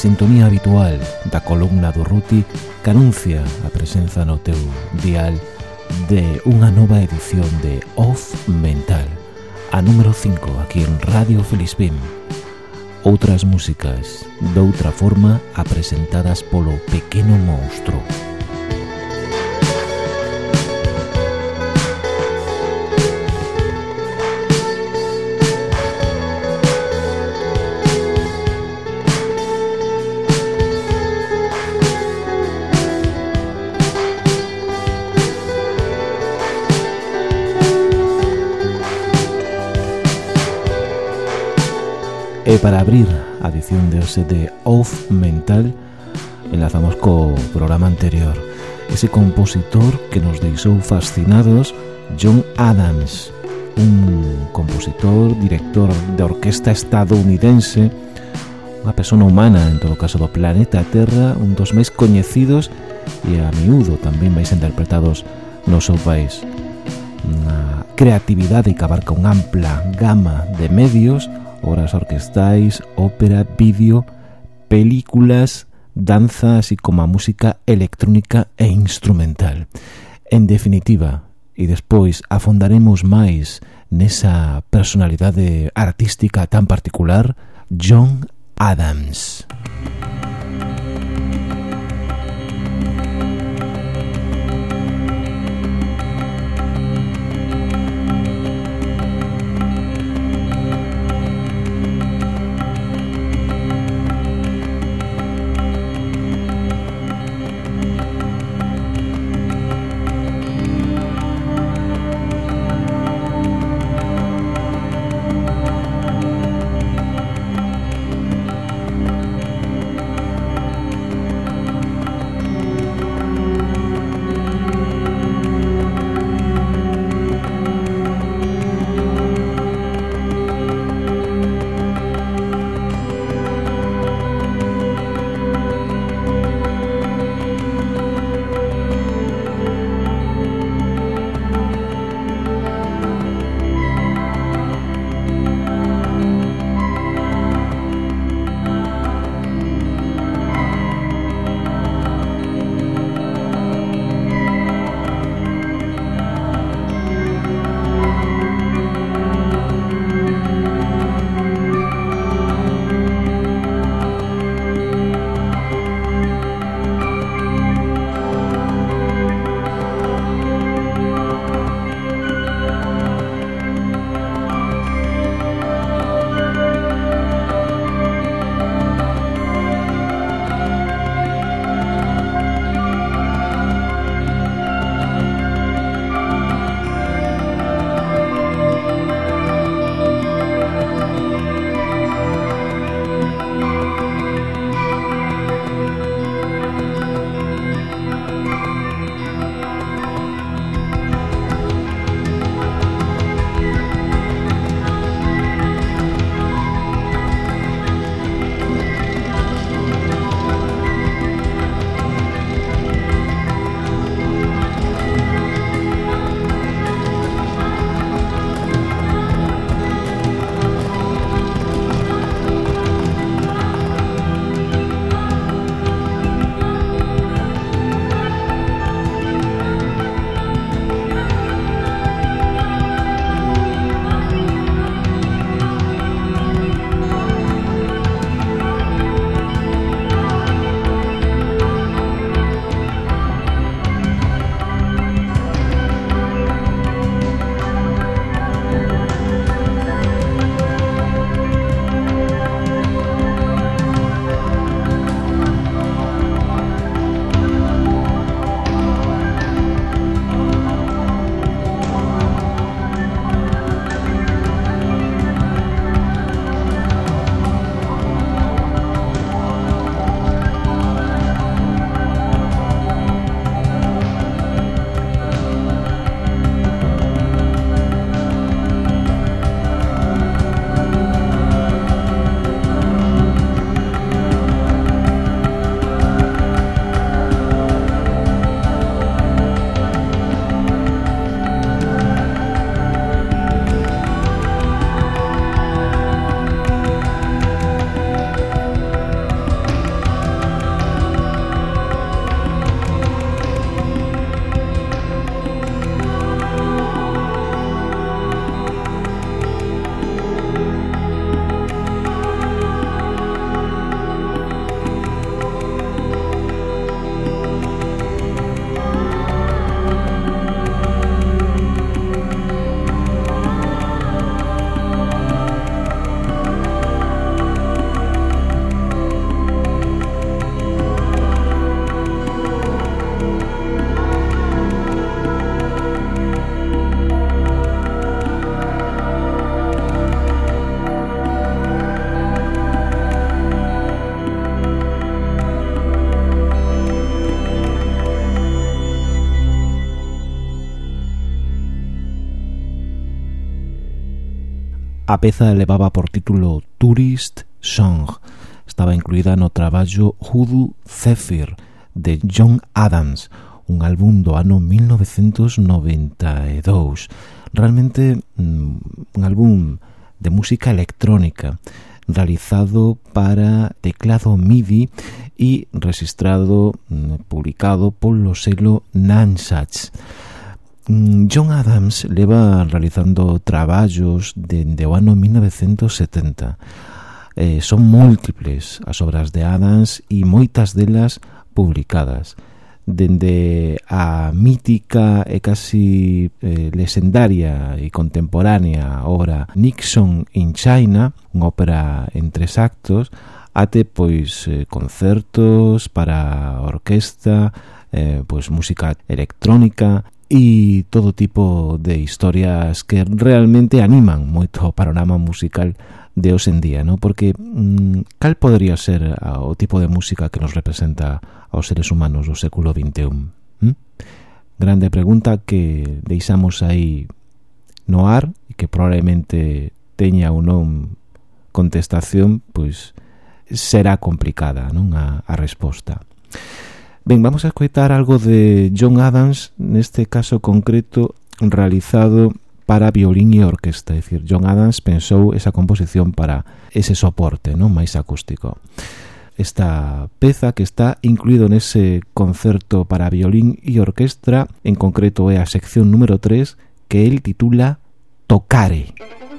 sintonía habitual da columna do Ruti que anuncia a presenza no teu dial de unha nova edición de Off Mental, a número 5 aquí en Radio Felispín. Outras músicas, doutra forma, apresentadas polo pequeno monstruo para abrir a edición de hoxe de Off Mental enlazamos co programa anterior. Ese compositor que nos deixou fascinados John Adams un compositor, director de orquesta estadounidense unha persona humana en todo caso do planeta Terra un dos máis coñecidos e a miúdo tamén máis interpretados no seu país. Unha creatividade que abarca unha ampla gama de medios obras orquestais, ópera, vídeo, películas, danza, así como a música electrónica e instrumental. En definitiva, e despois afondaremos máis nesa personalidade artística tan particular, John Adams. Música A peza levaba por título Tourist Song. Estaba incluída no traballo Hoodoo Zephyr de John Adams, un álbum do ano 1992. Realmente mm, un álbum de música electrónica realizado para teclado MIDI e registrado, mm, publicado polo selo Nansatz. Mm, John Adams leva realizando traballos dende o ano 1970. Eh, son múltiples as obras de Adams e moitas delas publicadas. Dende a mítica e casi eh, lesendaria e contemporánea obra Nixon in China, unha ópera en tres actos, ate pois eh, concertos para orquesta, eh, pois música electrónica e todo tipo de historias que realmente animan moito o panorama musical de hoxe en día, ¿no? porque mm, cal podría ser ah, o tipo de música que nos representa aos seres humanos do século XXI? ¿Mm? Grande pregunta que deixamos aí no ar e que probablemente teña ou non contestación, pois será complicada non a, a resposta. Ben, vamos a escoitar algo de John Adams, neste caso concreto realizado para violín e orquesta, é dicir, John Adams pensou esa composición para ese soporte, non máis acústico. Esta peza que está incluído nese concerto para violín e orquestra, en concreto é a sección número 3, que el titula Tocare. Tocare.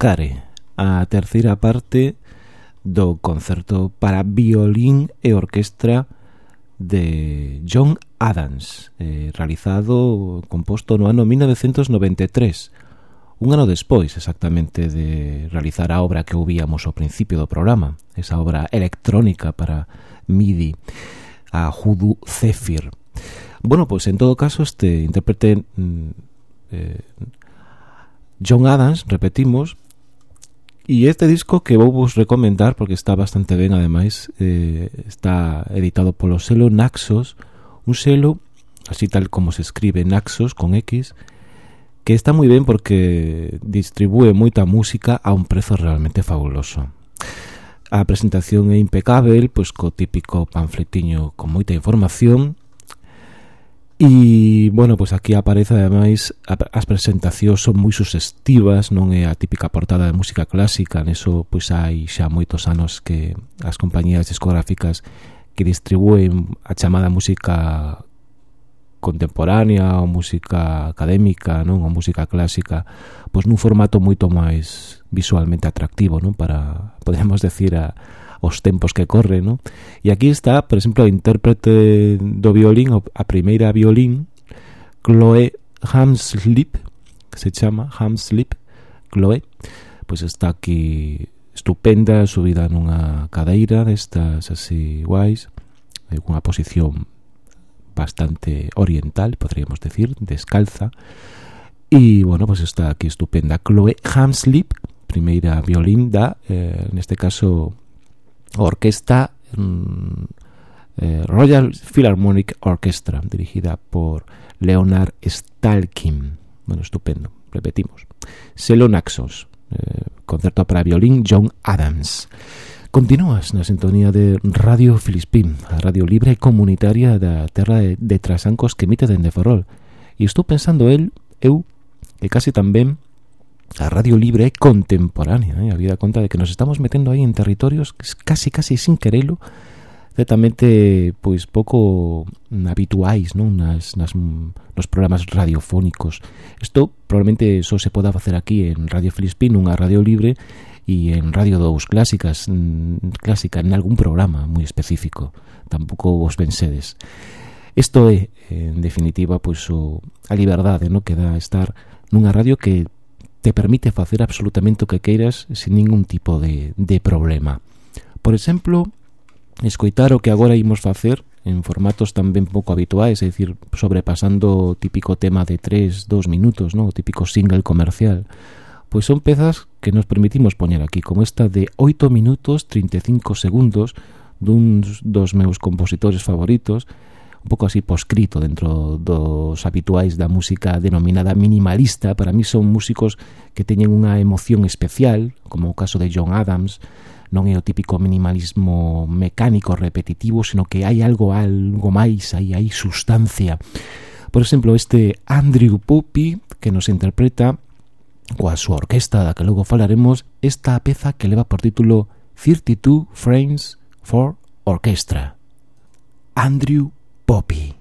Tocare, a terceira parte do concerto para violín e orquestra de John Adams, eh, realizado, composto no ano 1993, un ano despois exactamente de realizar a obra que ouvíamos ao principio do programa, esa obra electrónica para MIDI, a Judu Zephyr. Bueno, pois pues, en todo caso este intérprete mm, eh, John Adams, repetimos, E este disco que vou vos recomendar porque está bastante ben ademais eh, está editado polo selo Naxos un selo, así tal como se escribe Naxos con X que está moi ben porque distribúe moita música a un prezo realmente fabuloso. A presentación é impecável pois co típico panfletiño con moita información E, bueno, pois aquí aparece ademais as presentacións son moi susestivas, non é a típica portada de música clásica, neso pois hai xa moitos anos que as compañías discográficas que distribúen a chamada música contemporánea ou música académica, non, ou música clásica, pois nun formato moito máis visualmente atractivo, non, para podemos decir a os tempos que corren, ¿no? E aquí está, por exemplo, a intérprete do violín, a primeira violín, Chloe Hamslip, que se chama Hamslip, Chloe, pois está aquí estupenda, subida nunha cadeira destas así guais, eh, unha posición bastante oriental, podríamos decir, descalza, E, bueno, pues está aquí estupenda Chloe Hamslip, primeira violín da, eh, neste caso, orquesta mm, eh, Royal Philharmonic Orchestra, dirigida por Leonard Stalkin. Bueno, estupendo, repetimos. Selo Naxos, eh, concerto para violín John Adams. Continúas na sintonía de Radio Filispín, a radio libre e comunitaria da terra de, de Trasancos que emite dende Ferrol. E estou pensando el, eu, que casi tamén a radio libre contemporánea, eh, Había conta de que nos estamos metendo aí en territorios casi casi sin querelo, certamente pois pouco habituais non nas, nas, nos programas radiofónicos. Isto probablemente só se poda facer aquí en Radio Filispín, unha radio libre, e en Radio 2 clásicas, mm, clásica en algún programa moi específico. Tampouco vos pensedes. Isto é, en definitiva, pois o, a liberdade no que dá estar nunha radio que te permite facer absolutamente o que queiras sin ningún tipo de, de problema. Por exemplo, escoitar o que agora imos facer en formatos tamén pouco habituais, é dicir, sobrepasando o típico tema de 3, 2 minutos, ¿no? o típico single comercial, pois son pezas que nos permitimos poñer aquí, como esta de 8 minutos 35 segundos dun dos meus compositores favoritos, un pouco así poscrito dentro dos habituais da música denominada minimalista, para mí son músicos que teñen unha emoción especial, como o caso de John Adams, non é o típico minimalismo mecánico repetitivo, sino que hai algo algo máis, aí hai sustancia. Por exemplo, este Andrew Puppy que nos interpreta coa súa orquesta da que logo falaremos esta peza que leva por título 32 Frames for Orchestra. Andrew Bobby.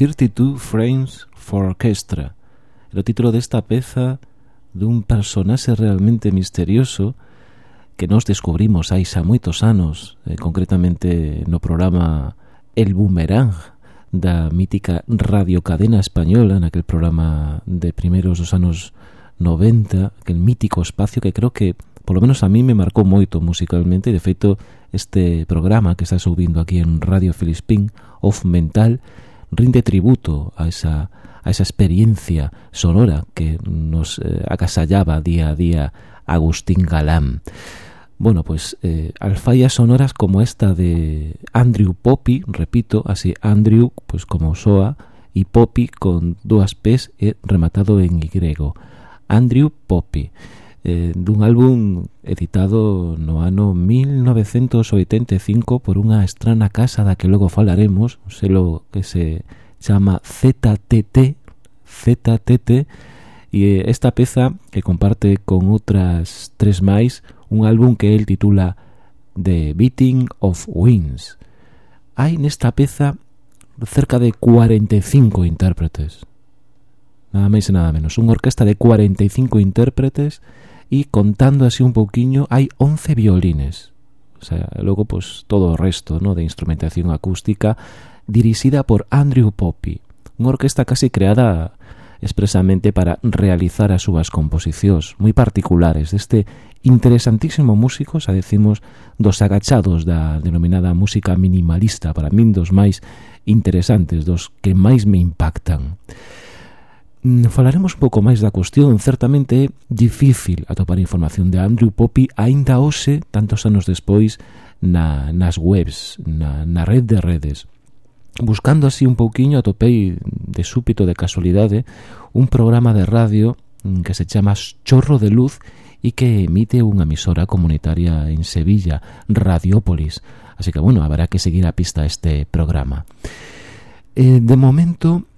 32 Frames for Orchestra. o título desta peza dun personaxe realmente misterioso que nos descubrimos hai xa moitos anos, eh, concretamente no programa El Boomerang da mítica radiocadena española naquel programa de primeiros dos anos 90, aquel mítico espacio que creo que polo menos a mí me marcou moito musicalmente e de feito este programa que está subindo aquí en Radio Filispín Off Mental rinde tributo a esa, a esa experiencia sonora que nos eh, acasallaba día a día Agustín Galán. Bueno, pues eh, alfayas sonoras como esta de Andrew Poppy, repito, así Andrew, pues como soa, y Poppy con dúas P's eh, rematado en Y. Andrew Poppy eh, dun álbum editado no ano 1985 por unha estrana casa da que logo falaremos, un selo que se chama ZTT, ZTT, e esta peza que comparte con outras tres máis un álbum que el titula The Beating of Wings. Hai nesta peza cerca de 45 intérpretes. Nada máis e nada menos. Unha orquesta de 45 intérpretes e contando así un pouquiño hai 11 violines. O sea, logo pois todo o resto, no, de instrumentación acústica dirixida por Andrew Poppy, unha orquesta casi creada expresamente para realizar as súas composicións moi particulares deste interesantísimo músico, xa decimos, dos agachados da denominada música minimalista, para min dos máis interesantes, dos que máis me impactan. Mm, falaremos un pouco máis da cuestión, certamente é difícil atopar información de Andrew Poppy aínda hoxe, tantos anos despois, na, nas webs, na, na red de redes. Buscando así un pouquiño atopei de súpito de casualidade un programa de radio mm, que se chama Chorro de Luz e que emite unha emisora comunitaria en Sevilla, Radiópolis. Así que, bueno, habrá que seguir a pista este programa. Eh, de momento,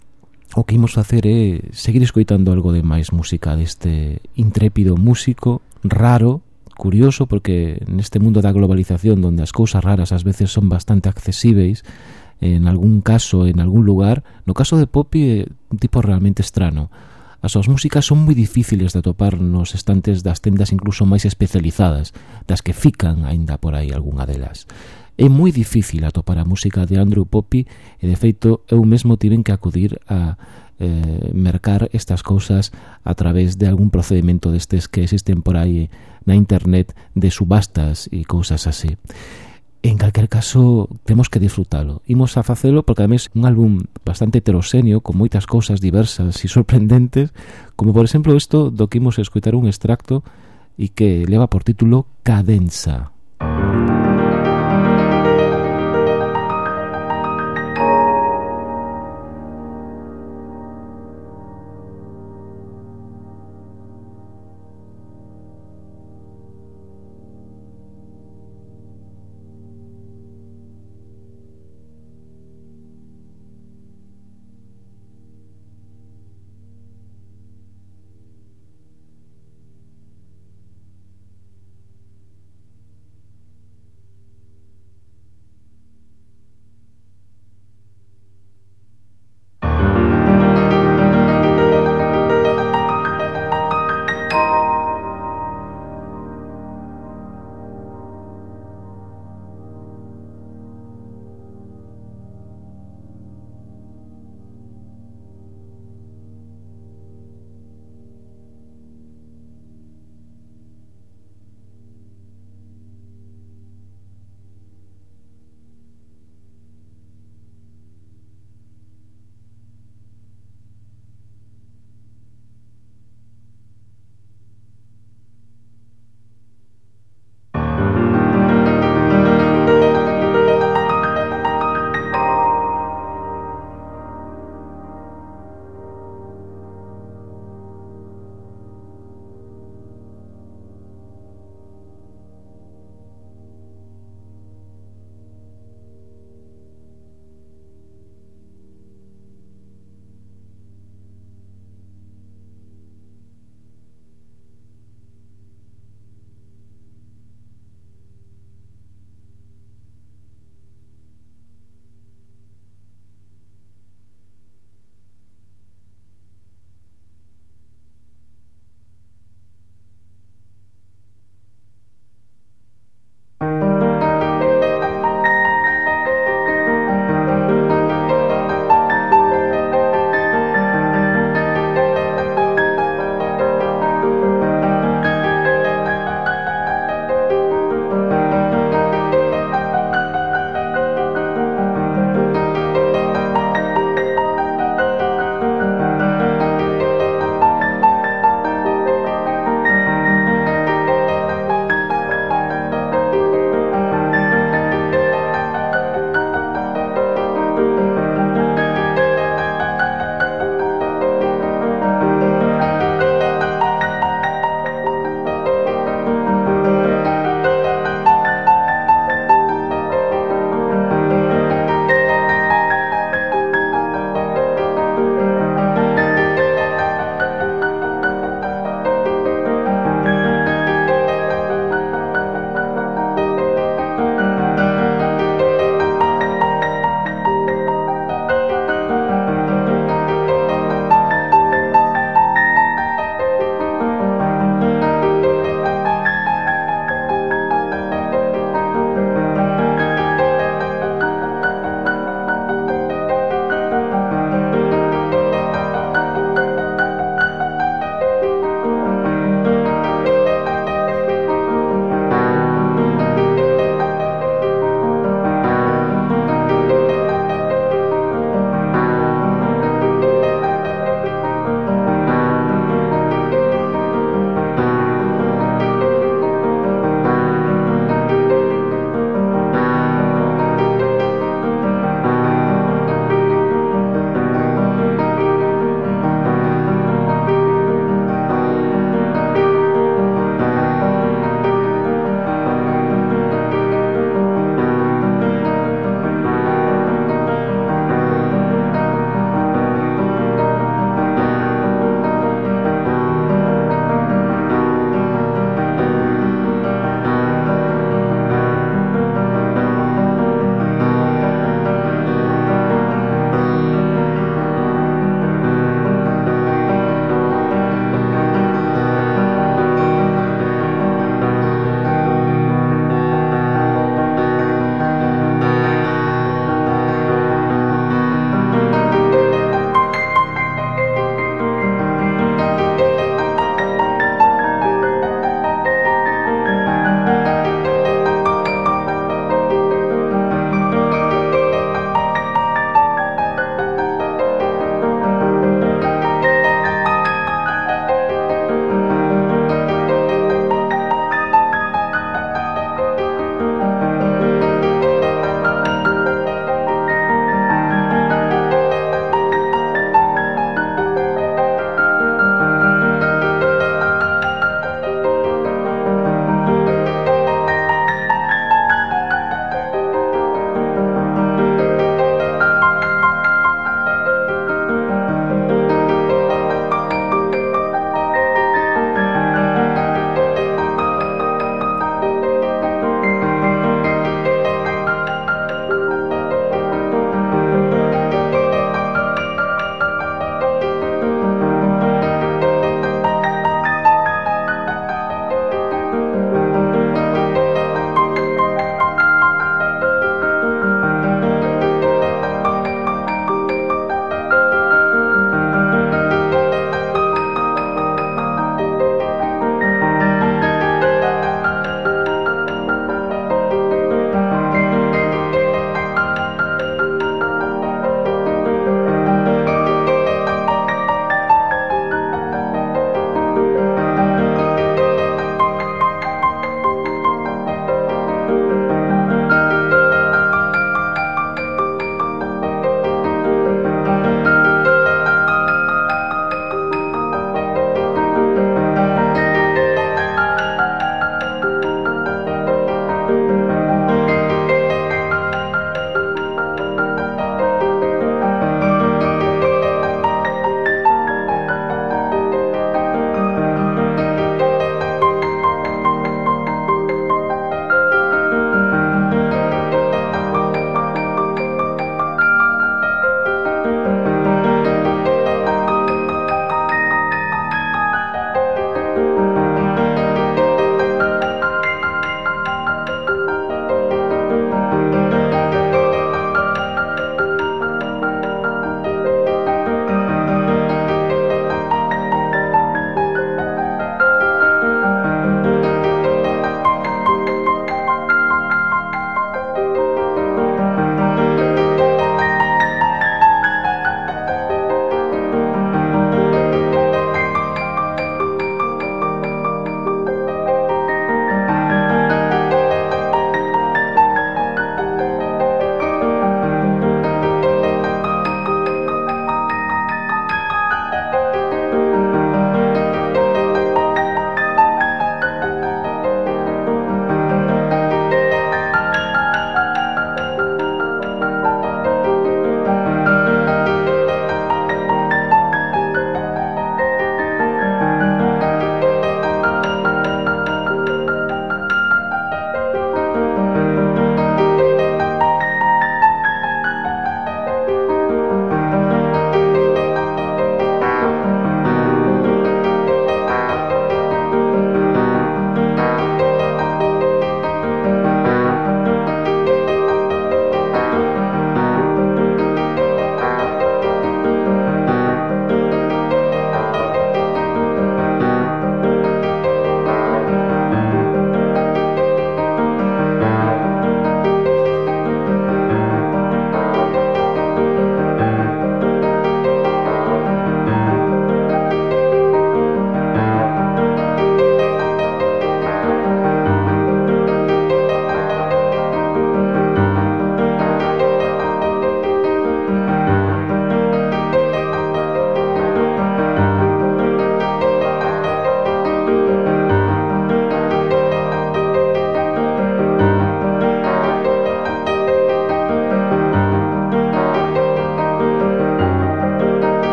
o que imos facer é seguir escoitando algo de máis música deste intrépido músico raro, curioso, porque neste mundo da globalización donde as cousas raras ás veces son bastante accesíveis, en algún caso, en algún lugar, no caso de Poppy é un tipo realmente estrano. As súas músicas son moi difíciles de atopar nos estantes das tendas incluso máis especializadas, das que fican aínda por aí algunha delas. É moi difícil atopar a música de Andrew Poppy e, de feito, eu mesmo tiven que acudir a eh, mercar estas cousas a través de algún procedimento destes que existen por aí na internet de subastas e cousas así. En calquer caso, temos que disfrutalo. Imos a facelo porque ademais un álbum bastante heteroxéneo con moitas cousas diversas e sorprendentes, como por exemplo isto do que imos escutar un extracto e que leva por título Cadenza.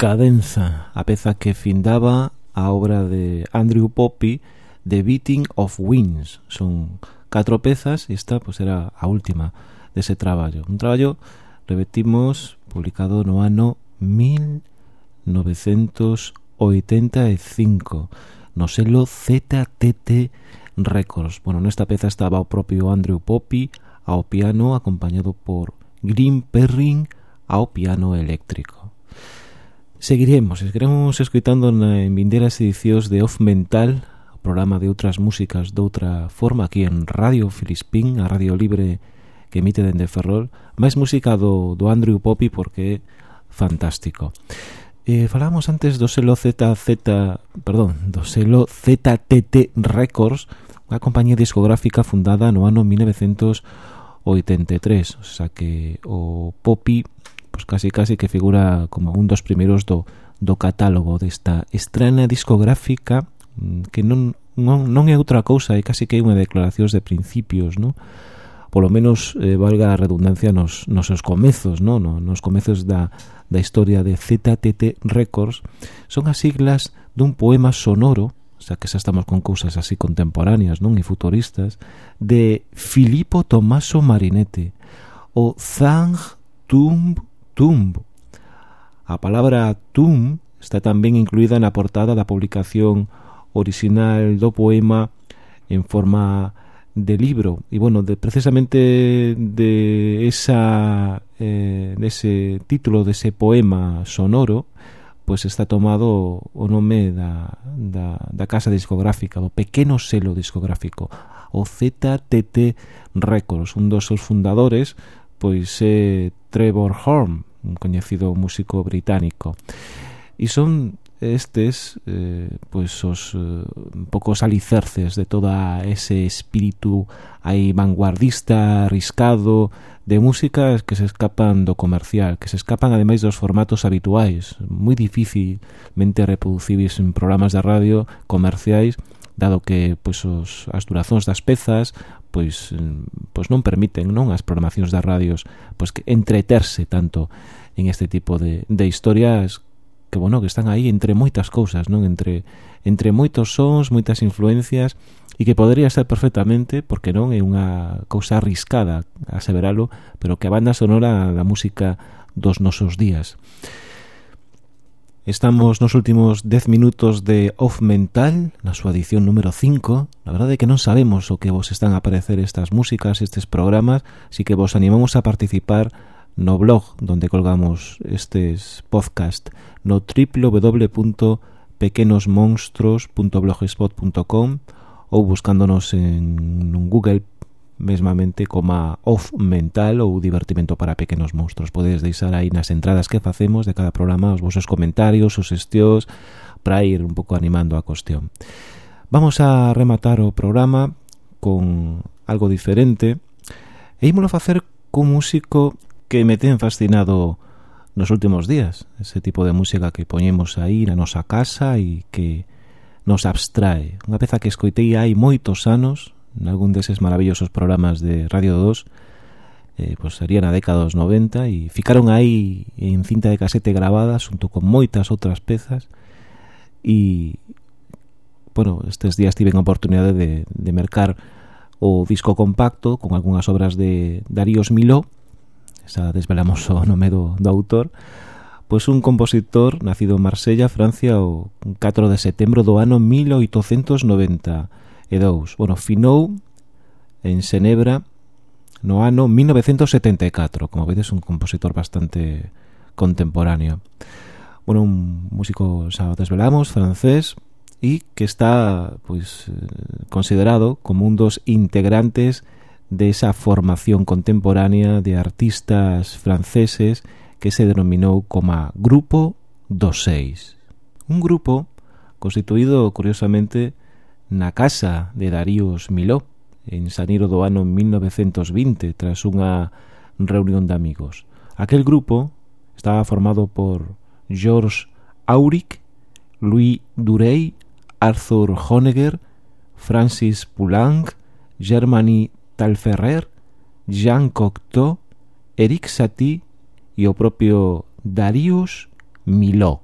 Cadenza, a peza que findaba a obra de Andrew Poppy The Beating of Wings. Son catro pezas e esta pois, era a última dese traballo. Un traballo, repetimos, publicado no ano 1985 no selo ZTT Records. Bueno, nesta peza estaba o propio Andrew Poppy ao piano acompañado por Green Perrin ao piano eléctrico. Seguiremos, seguiremos escoitando na en vinderas edicións de Off Mental, o programa de outras músicas doutra forma aquí en Radio Filispín, a radio libre que emite dende Ferrol, máis música do, do Andrew Poppy porque é fantástico. Eh, falamos antes do selo ZZ, perdón, do selo ZTT Records, unha compañía discográfica fundada no ano 1983, o sea que o Poppy pues casi casi que figura como un dos primeiros do, do catálogo desta estrena discográfica mm, que non, non, non é outra cousa, é casi que é unha declaracións de principios, non? polo menos eh, valga a redundancia nos, nos seus comezos, no? No, nos comezos da, da historia de ZTT Records, son as siglas dun poema sonoro, xa que xa estamos con cousas así contemporáneas non e futuristas, de Filippo Tommaso Marinetti, o Zang Tumb Tumb. A palabra Tumb está tamén incluída na portada da publicación orixinal do poema en forma de libro e bueno, de, precisamente de esa eh, dese título, dese poema sonoro pois pues está tomado o nome da, da, da casa discográfica, do pequeno selo discográfico, o ZTT Records, un dos seus fundadores, pois é Trevor Horn, un coñecido músico británico. E son estes eh, pois os eh, poucos alicerces de toda ese espírito aí vanguardista, arriscado de músicas que se escapan do comercial, que se escapan ademais dos formatos habituais, moi dificilmente reproducibles en programas de radio comerciais dado que pois os as durazóns das pezas pois pois non permiten, non, as programacións das radios pois que entreterse tanto en este tipo de de historias que bueno, que están aí entre moitas cousas, non, entre entre moitos sons, moitas influencias e que podría ser perfectamente, porque non é unha cousa arriscada aseveralo, pero que a banda sonora da música dos nosos días. Estamos nos últimos 10 minutos de Off Mental, na súa edición número 5. La verdade é que non sabemos o que vos están a aparecer estas músicas, estes programas, así que vos animamos a participar no blog donde colgamos estes podcast no www.pequenosmonstros.blogspot.com ou buscándonos en Google mesmamente coma off mental ou divertimento para pequenos monstruos. Podedes deixar aí nas entradas que facemos de cada programa os vosos comentarios, os estios, para ir un pouco animando a cuestión. Vamos a rematar o programa con algo diferente e ímolo facer cun músico que me ten fascinado nos últimos días. Ese tipo de música que poñemos aí na nosa casa e que nos abstrae. Unha peza que escoitei hai moitos anos, en algún deses maravillosos programas de Radio 2, eh, pois pues serían a década dos 90 e ficaron aí en cinta de casete grabada xunto con moitas outras pezas e bueno, estes días tiven a oportunidade de, de mercar o disco compacto con algunhas obras de Darío Miló xa desvelamos o nome do, do autor pois un compositor nacido en Marsella, Francia o 4 de setembro do ano 1890 Bueno, finou en Senebra no ano 1974, como vedes un compositor bastante contemporáneo. Bueno, un músico, xa desvelamos, francés, e que está pois considerado como un dos integrantes de esa formación contemporánea de artistas franceses que se denominou como Grupo dos Seis. Un grupo constituído, curiosamente, na casa de Daríos Miló en Saniro do ano 1920 tras unha reunión de amigos. Aquel grupo estaba formado por George Auric, Louis Durey, Arthur Honegger, Francis Poulenc, Germany Talferrer, Jean Cocteau, Eric Satie e o propio Darius Miló.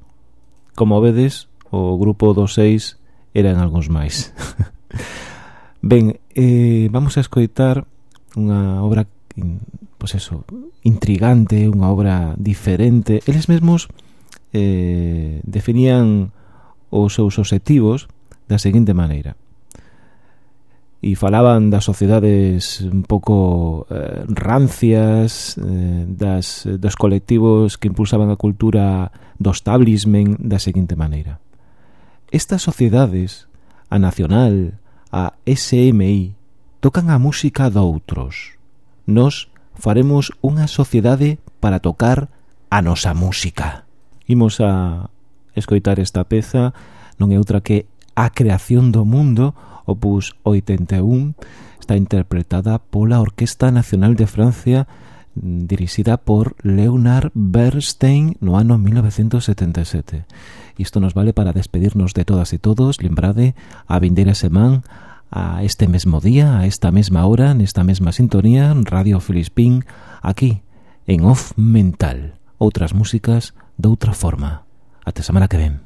Como vedes, o grupo dos seis eran algúns máis. ben, eh, vamos a escoitar unha obra pois pues eso, intrigante, unha obra diferente. Eles mesmos eh, definían os seus objetivos da seguinte maneira e falaban das sociedades un pouco eh, rancias, eh, das, dos colectivos que impulsaban a cultura do establishment da seguinte maneira. Estas sociedades, a Nacional, a SMI, tocan a música doutros. Nos faremos unha sociedade para tocar a nosa música. Imos a escoitar esta peza, non é outra que A creación do mundo, opus 81, está interpretada pola Orquesta Nacional de Francia, dirixida por Leonard Bernstein no ano 1977. Isto nos vale para despedirnos de todas e todos, lembrade a vindeira semán a este mesmo día, a esta mesma hora, nesta mesma sintonía, Radio Filispín, aquí, en Off Mental. Outras músicas doutra forma. Até semana que ven.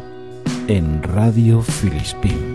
En Radio Filispín.